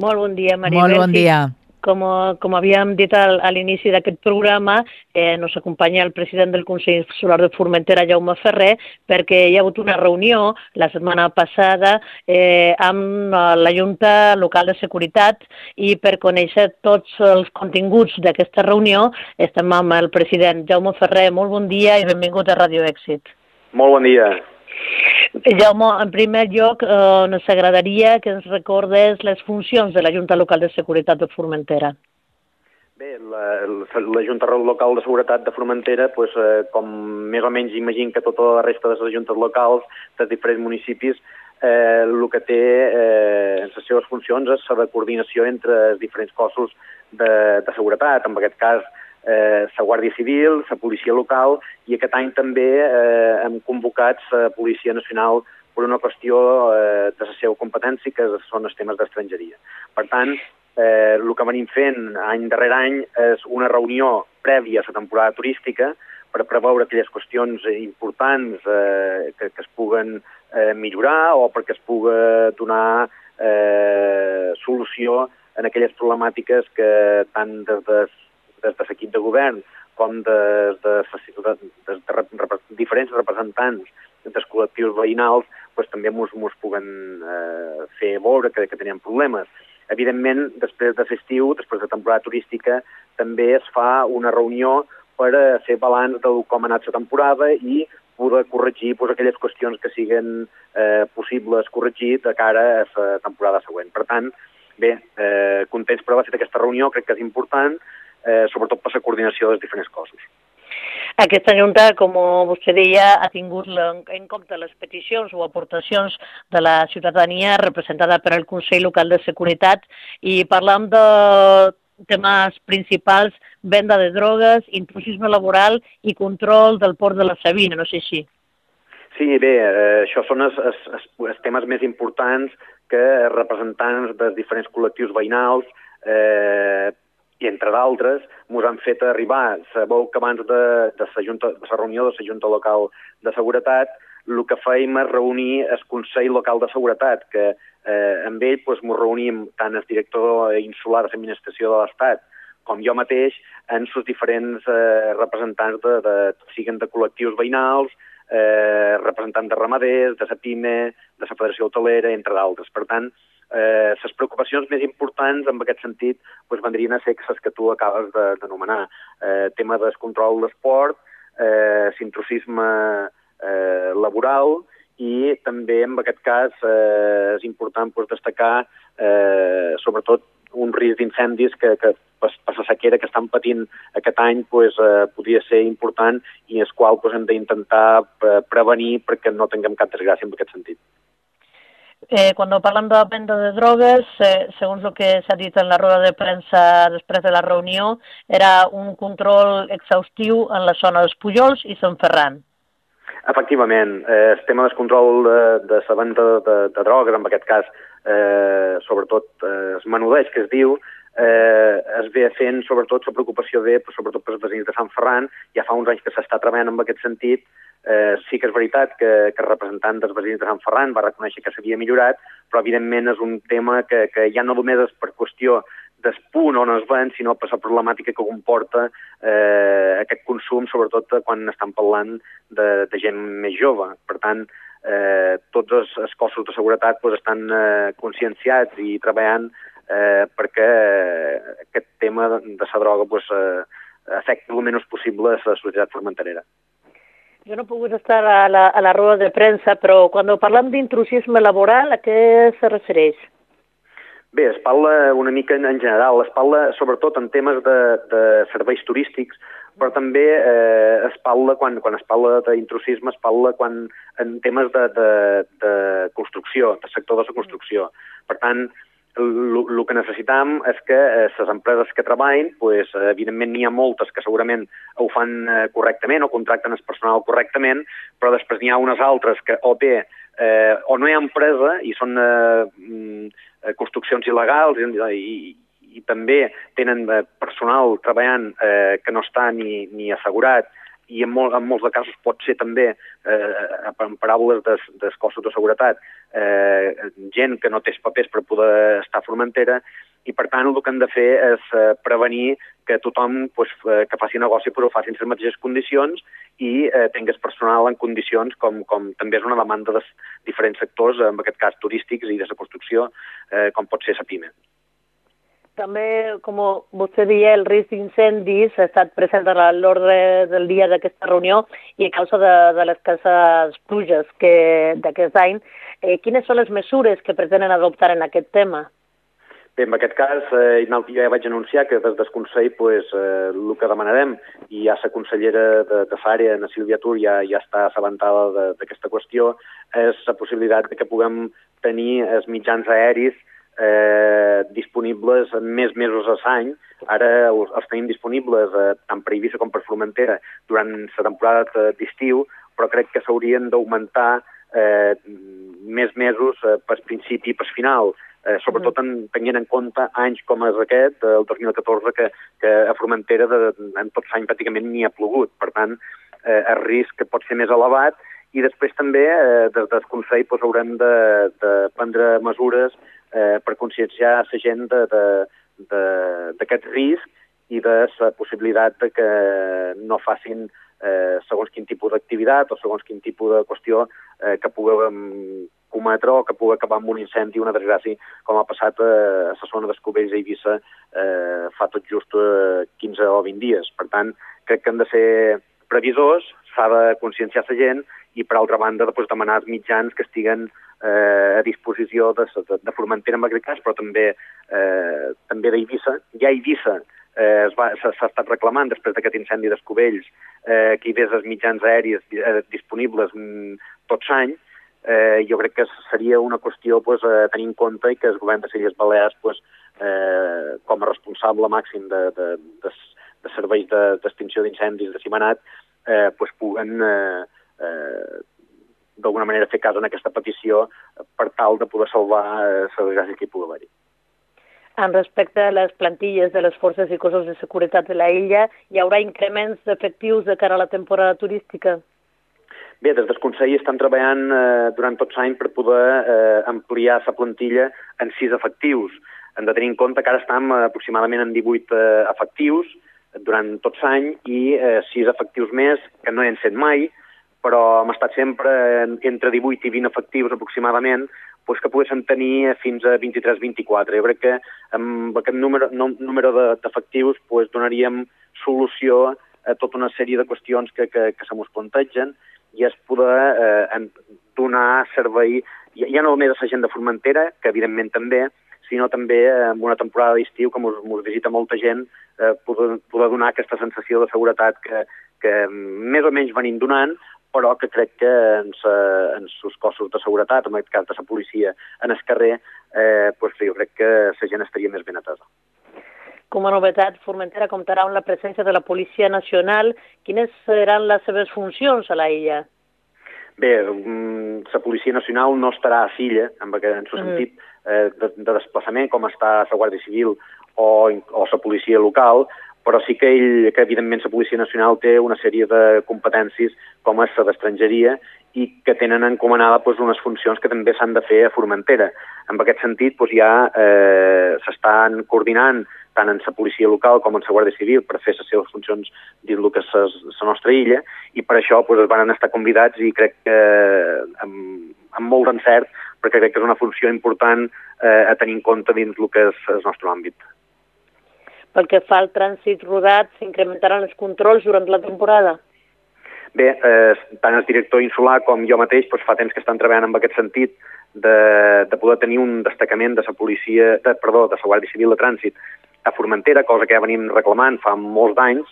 Molt bon dia, Maribel. Molt bon dia. Com, com havíem dit al, a l'inici d'aquest programa, eh, nos acompanya el president del Consell Solar de Formentera, Jaume Ferrer, perquè hi ha hagut una reunió la setmana passada eh, amb eh, la Junta Local de Seguretat i per conèixer tots els continguts d'aquesta reunió estem amb el president Jaume Ferrer. Molt bon dia i benvingut a Radio Èxit. Molt bon dia. Jaume, en primer lloc, eh, ens agradaria que ens recordes les funcions de la Junta Local de Seguretat de Formentera. Bé, la, la, la Junta Local de Seguretat de Formentera, pues, eh, com més o menys imagino que tota la resta de les juntes locals dels diferents municipis, eh, el que té eh, les seves funcions és la coordinació entre els diferents cossos de, de seguretat, en aquest cas eh, la Guàrdia Civil, la Policia Local, i aquest any també eh, hem convocat la Policia Nacional per una qüestió eh, de la seva competència, que són els temes d'estrangeria. Per tant, eh, el que venim fent any darrere any és una reunió prèvia a la temporada turística per preveure aquelles qüestions importants eh, que, que es puguen eh, millorar o perquè es puga donar eh, solució en aquelles problemàtiques que tant des de, des de l'equip de govern com de, de, de, de, de diferents representants dels col·lectius veïnals pues, també mos puguen eh, fer veure que, que teníem problemes. Evidentment, després de l'estiu, després de temporada turística, també es fa una reunió per a fer balanç de com ha anat la temporada i poder corregir pues, aquelles qüestions que siguen eh, possibles corregir de cara a la temporada següent. Per tant, bé, eh, contents per haver fet aquesta reunió, crec que és important, eh, sobretot per la coordinació dels diferents cossos. Aquesta Junta, com vostè deia, ha tingut en compte les peticions o aportacions de la ciutadania representada per el Consell Local de Seguretat i parlam de temes principals, venda de drogues, intrusisme laboral i control del port de la Sabina, no sé si. Sí, bé, eh, això són els, els, els temes més importants que representants dels diferents col·lectius veïnals eh, i entre d'altres ens han fet arribar, sabeu que abans de, de, la junta, de la reunió de la Junta Local de Seguretat el que fèiem és reunir el Consell Local de Seguretat, que eh, amb ell doncs, reunim tant el director insular de l'Administració de l'Estat com jo mateix en els diferents eh, representants, de, de, siguen de col·lectius veïnals, eh, representants de ramaders, de la PIME, de la Federació Hotelera, entre d'altres. Per tant, eh, les preocupacions més importants en aquest sentit doncs, vendrien a ser les que tu acabes d'anomenar. De, eh, tema del control de l'esport, eh, l'intrusisme eh, laboral i també en aquest cas eh, és important doncs, destacar eh, sobretot un risc d'incendis que, que per, la sequera que estan patint aquest any pues, eh, podria ser important i el qual pues, hem d'intentar eh, prevenir perquè no tinguem cap desgràcia en aquest sentit. Eh, cuando parlan de venda de drogues, eh, segons el que s'ha dit en la roda de premsa després de la reunió, era un control exhaustiu en la zona dels Pujols i Sant Ferran. Efectivament, eh, el tema del control de, de la venda de, de, de drogues, en aquest cas, eh, sobretot eh, el menudeig que es diu, eh, es ve fent sobretot la preocupació ve sobretot pels veïns de Sant Ferran, ja fa uns anys que s'està treballant en aquest sentit, eh, sí que és veritat que, que el representant dels veïns de Sant Ferran va reconèixer que s'havia millorat, però evidentment és un tema que, que ja no només és per qüestió del punt on es ven, sinó per la problemàtica que comporta eh, aquest consum, sobretot quan estan parlant de, de gent més jove. Per tant, eh, tots els, els cossos de seguretat pues, estan eh, conscienciats i treballant eh, perquè aquest tema de, la droga pues, eh, afecti el menys possible a la societat formenterera. Jo no he pogut estar a la, a la roda de premsa, però quan parlem d'intrusisme laboral, a què se refereix? Bé, es parla una mica en, en general, es parla sobretot en temes de, de serveis turístics, però també eh, es parla, quan, quan es parla d'intrusisme, es parla quan, en temes de, de, de construcció, de sector de la construcció. Per tant, el que necessitam és que les eh, empreses que treballen, pues, evidentment n'hi ha moltes que segurament ho fan eh, correctament o contracten el personal correctament, però després n'hi ha unes altres que o bé eh, o no hi ha empresa i són eh, construccions il·legals i, i, i també tenen personal treballant eh, que no està ni, ni assegurat i en, molt, en molts de casos pot ser també, eh, en paraules dels, dels cossos de seguretat, eh, gent que no té papers per poder estar a Formentera, i per tant el que han de fer és eh, prevenir que tothom pues, eh, que faci negoci però ho faci en les mateixes condicions i eh, tingués personal en condicions com, com també és una demanda de diferents sectors, en aquest cas turístics i de la construcció, eh, com pot ser la PIME. També, com vostè deia, el risc d'incendis ha estat present a l'ordre del dia d'aquesta reunió i a causa de, de les cases pluges d'aquest any. Eh, quines són les mesures que pretenen adoptar en aquest tema? Bé, en aquest cas, eh, ja vaig anunciar que des del Consell pues, eh, el que demanarem, i ja la consellera de, de l'àrea, la Sílvia Tur, ja, ja està assabentada d'aquesta qüestió, és la possibilitat que puguem tenir els mitjans aèris eh, disponibles més mesos a l'any. Ara els tenim disponibles eh, tant per Eivissa com per Formentera durant la temporada d'estiu, però crec que s'haurien d'augmentar eh, més mesos eh, per principi i per final, eh, sobretot en, tenint en compte anys com és aquest, el 2014, que, que a Formentera de, en tot l'any pràcticament ni ha plogut. Per tant, eh, el risc pot ser més elevat i després també eh, des del Consell doncs, haurem de, de prendre mesures eh, per conscienciar la gent d'aquest risc i de la possibilitat de que no facin eh, segons quin tipus d'activitat o segons quin tipus de qüestió eh, que puguem cometre o que pugui acabar amb un incendi, una desgràcia, com ha passat a, a la zona d'Escobells i Eivissa eh, fa tot just eh, 15 o 20 dies. Per tant, crec que han de ser previsors, s'ha de conscienciar la gent i, per altra banda, després demanar els mitjans que estiguen eh, a disposició de, de, de Formentera en aquest cas, però també, eh, també d'Eivissa. Ja Eivissa eh, s'ha estat reclamant després d'aquest incendi d'Escovells eh, que hi hagués els mitjans aèris eh, disponibles mm, tot l'any, eh, jo crec que seria una qüestió pues, a tenir en compte i que el govern de Illes Balears, pues, eh, com a responsable màxim de, de, de, de serveis d'extinció de, d'incendis de Simanat, eh, pues, puguen eh, d'alguna manera fer cas en aquesta petició per tal de poder salvar eh, la desgràcia que hi pugui haver-hi. En respecte a les plantilles de les forces i cossos de seguretat de la illa, hi haurà increments efectius de cara a la temporada turística? Bé, des del Consell estan treballant eh, durant tots l'any per poder eh, ampliar la plantilla en sis efectius. Hem de tenir en compte que ara estem aproximadament en 18 eh, efectius durant tot l'any i eh, sis efectius més que no hi han set mai, però hem estat sempre entre 18 i 20 efectius aproximadament, doncs que poguessin tenir fins a 23-24. Jo crec que amb aquest número, número d'efectius de, doncs donaríem solució a tota una sèrie de qüestions que, que, que se mos plantegen i es poder eh, donar servei, ja, no només a la gent de Formentera, que evidentment també, sinó també en una temporada d'estiu que ens visita molta gent, eh, poder, poder donar aquesta sensació de seguretat que, que més o menys venim donant, però que crec que en, sa, en els cossos de seguretat, en aquest cas de la policia, en el carrer, eh, pues, jo crec que la gent estaria més ben atesa. Com a novetat, Formentera comptarà amb la presència de la Policia Nacional. Quines seran les seves funcions a la illa? Bé, mm, la Policia Nacional no estarà a Silla, en aquest mm. sentit eh, de, de desplaçament, com està la Guàrdia Civil o, o la policia local, però sí que ell, que evidentment la Policia Nacional té una sèrie de competències com és la d'estrangeria i que tenen encomanada doncs, unes funcions que també s'han de fer a Formentera. En aquest sentit, doncs, ja eh, s'estan coordinant tant en la policia local com en la Guàrdia Civil per fer les seves funcions dins que és la nostra illa i per això doncs, es van estar convidats i crec que eh, amb, amb molt d'encert perquè crec que és una funció important eh, a tenir en compte dins el que és el nostre àmbit. Pel que fa al trànsit rodat, s'incrementaran els controls durant la temporada? Bé, eh, tant el director insular com jo mateix doncs, fa temps que estan treballant en aquest sentit de, de poder tenir un destacament de la policia, de, perdó, de la Guàrdia Civil de Trànsit a Formentera, cosa que ja venim reclamant fa molts d'anys,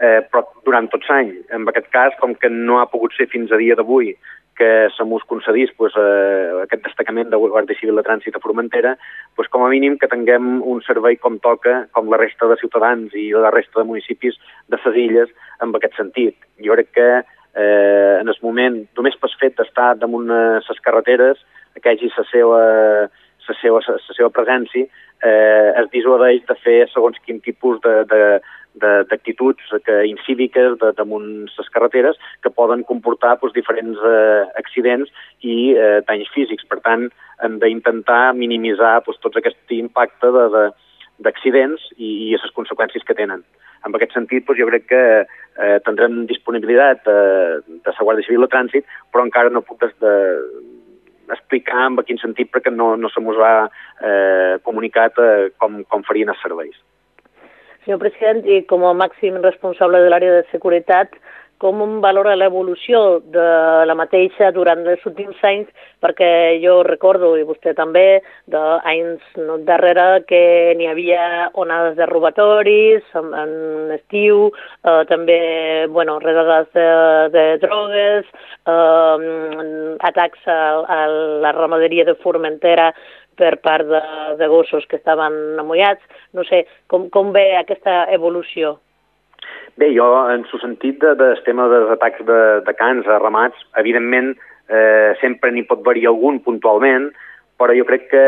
eh, però durant tots anys. En aquest cas, com que no ha pogut ser fins a dia d'avui que se mos concedís pues, eh, aquest destacament de Guàrdia Civil de Trànsit a Formentera, pues, com a mínim que tinguem un servei com toca, com la resta de ciutadans i la resta de municipis de les illes, en aquest sentit. Jo crec que eh, en el moment, només per fet d'estar damunt les carreteres, que hagi la seva, la seva, la seva presència eh, es dissuadeix de fer segons quin tipus de, de, d'actituds que incíviques damunt les carreteres que poden comportar doncs, diferents eh, accidents i eh, danys físics. Per tant, hem d'intentar minimitzar doncs, tot aquest impacte de, de, d'accidents i, i les conseqüències que tenen. En aquest sentit, doncs, jo crec que eh, tindrem disponibilitat de, de la Guàrdia Civil de Trànsit, però encara no puc des, de, explicar en quin sentit perquè no, no se mos ha eh, comunicat eh, com, com farien els serveis. Senyor president, i com a màxim responsable de l'àrea de seguretat, com valora l'evolució de la mateixa durant els últims anys, perquè jo recordo, i vostè també, d'anys darrere que n'hi havia onades de robatoris en, en estiu, eh, també bueno, redades de, de drogues, eh, atacs a, a la ramaderia de Formentera per part de, de gossos que estaven amollats. No sé, com, com ve aquesta evolució? Bé, jo, en el sentit de, del tema dels atacs de, de cans a ramats, evidentment eh, sempre n'hi pot haver algun puntualment, però jo crec que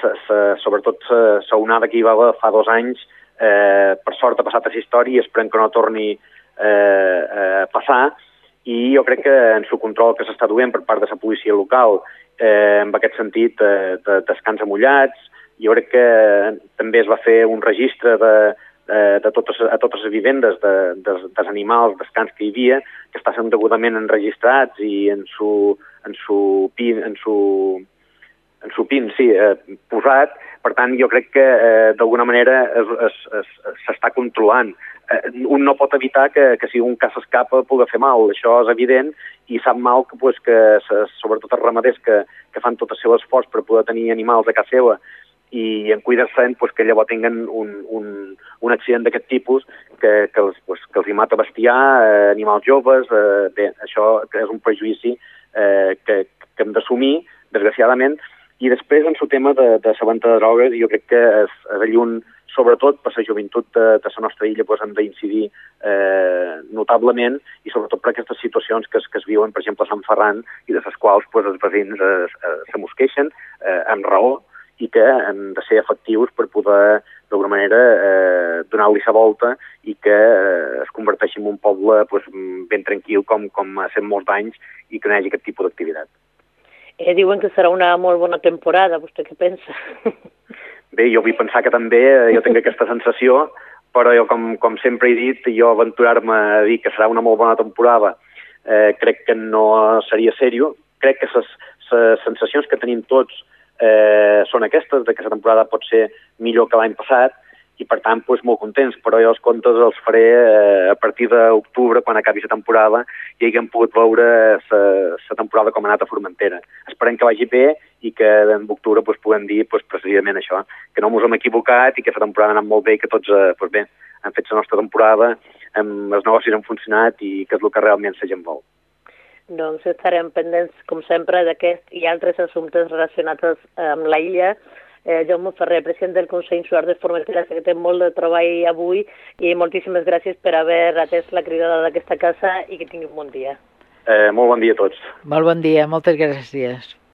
se, se, sobretot la onada que hi va fa dos anys, eh, per sort ha passat a història i esperem que no torni eh, a passar, i jo crec que en el control que s'està duent per part de la policia local, eh, en aquest sentit, eh, de, descans amullats, jo crec que també es va fer un registre de, eh, de totes, a totes les vivendes de, de, dels animals, dels cans que hi havia, que estan degudament enregistrats i en su, en su, pin, en su, en su pin, sí, eh, posat. Per tant, jo crec que eh, d'alguna manera s'està controlant. Eh, un no pot evitar que, que si un cas s'escapa pugui fer mal, això és evident, i sap mal que, pues, que sobretot els ramaders que, que fan tot el seu esforç per poder tenir animals a casa seva i en cuidar-se pues, que llavors tinguen un, un, un accident d'aquest tipus que, que, els, pues, que els hi mata bestiar, eh, animals joves, eh, bé, això és un prejudici eh, que, que hem d'assumir, desgraciadament, i després en el tema de, de la venda de drogues, jo crec que és, és allà un, sobretot per la joventut de, de la nostra illa pues, hem d'incidir eh, notablement i sobretot per aquestes situacions que es, que es viuen, per exemple, a Sant Ferran i de les quals pues, els veïns eh, eh, se mosqueixen eh, amb raó i que hem de ser efectius per poder, d'alguna manera, eh, donar-li la volta i que eh, es converteixi en un poble pues, ben tranquil com, com ha estat molts anys i que no hi hagi aquest tipus d'activitat. Eh, diuen que serà una molt bona temporada, vostè què pensa? Bé, jo vull pensar que també eh, jo tinc aquesta sensació, però jo, com, com sempre he dit, jo aventurar-me a dir que serà una molt bona temporada eh, crec que no seria sèrio. Crec que les sensacions que tenim tots eh, són aquestes, de que la temporada pot ser millor que l'any passat, i per tant doncs, molt contents, però jo els comptes els faré eh, a partir d'octubre, quan acabi la temporada, i haguem pogut veure la temporada com ha anat a Formentera. Esperem que vagi bé i que en octubre doncs, puguem dir doncs, precisament això, que no ens hem equivocat i que la temporada ha anat molt bé i que tots eh, doncs, bé, han fet la nostra temporada, amb, els negocis han funcionat i que és el que realment la gent vol. Doncs estarem pendents, com sempre, d'aquest i altres assumptes relacionats amb la illa. Eh, Jaume Ferrer, president del Consell Insular de Formentera, que té molt de treball avui i moltíssimes gràcies per haver atès la cridada d'aquesta casa i que tingui un bon dia. Eh, molt bon dia a tots. Molt bon dia, moltes gràcies.